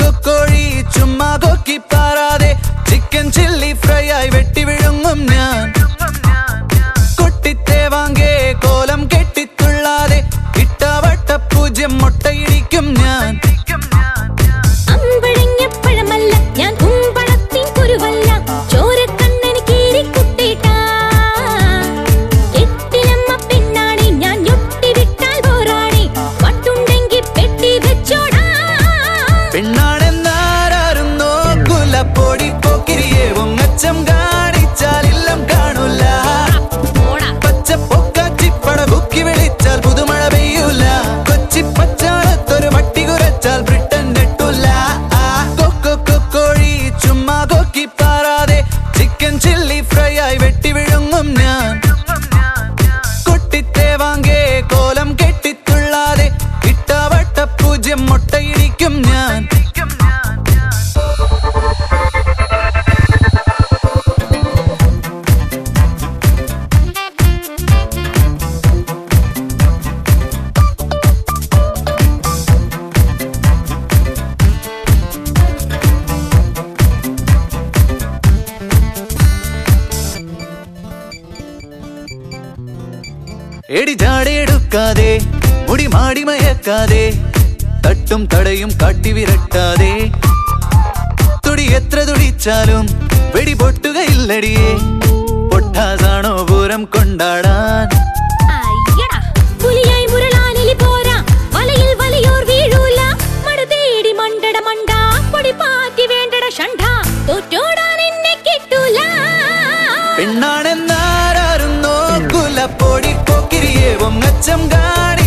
കൊക്കോഴി ചുമ്മാ കൊക്കി പാറാതെ ചിക്കൻ ചില്ലി ഫ്രൈ ആയി വെട്ടി വിഴുങ്ങും ഞാൻ. ஏடி ஜாடே எடுக்காதே முடி மாடி மயக்காதே தட்டும் தடையும் காட்டி விரட்டாதே. துடி எത്ര துடிச்சாலும் வெடி பொட்டுக இல்லடியே பொட்டாசானோ பூரம் கொண்டாடான். chấm gai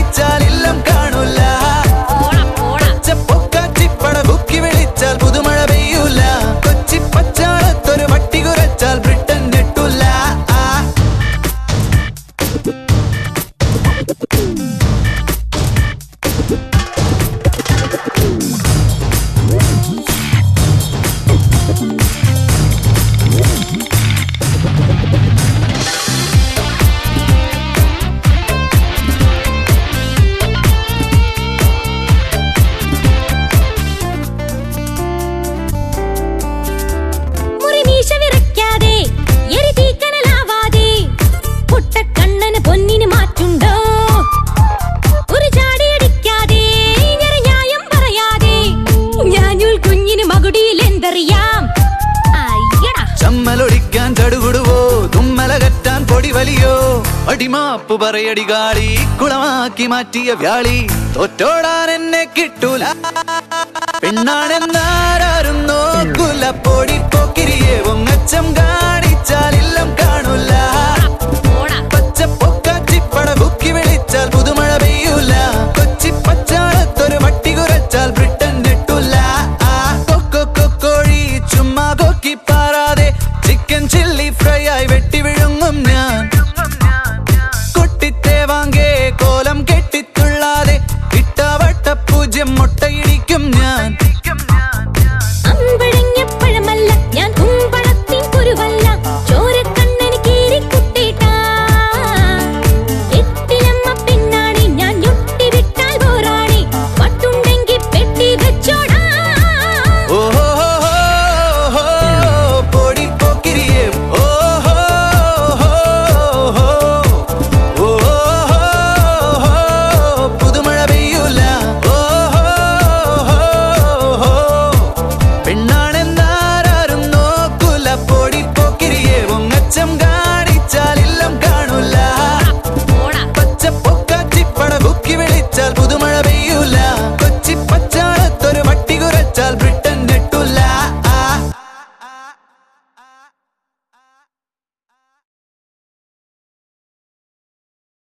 വലിയോ? അടിമാപ്പ് പറയടി കാളി. കുളമാക്കി മാറ്റിയ വ്യാളി. തോറ്റോടാൻ എന്നെ കിട്ടൂല. പെണ്ണാണെന്നാരും നോക്കുല. പൊടി പൊക്കിരിയെ ഒന്നച്ചം കാണി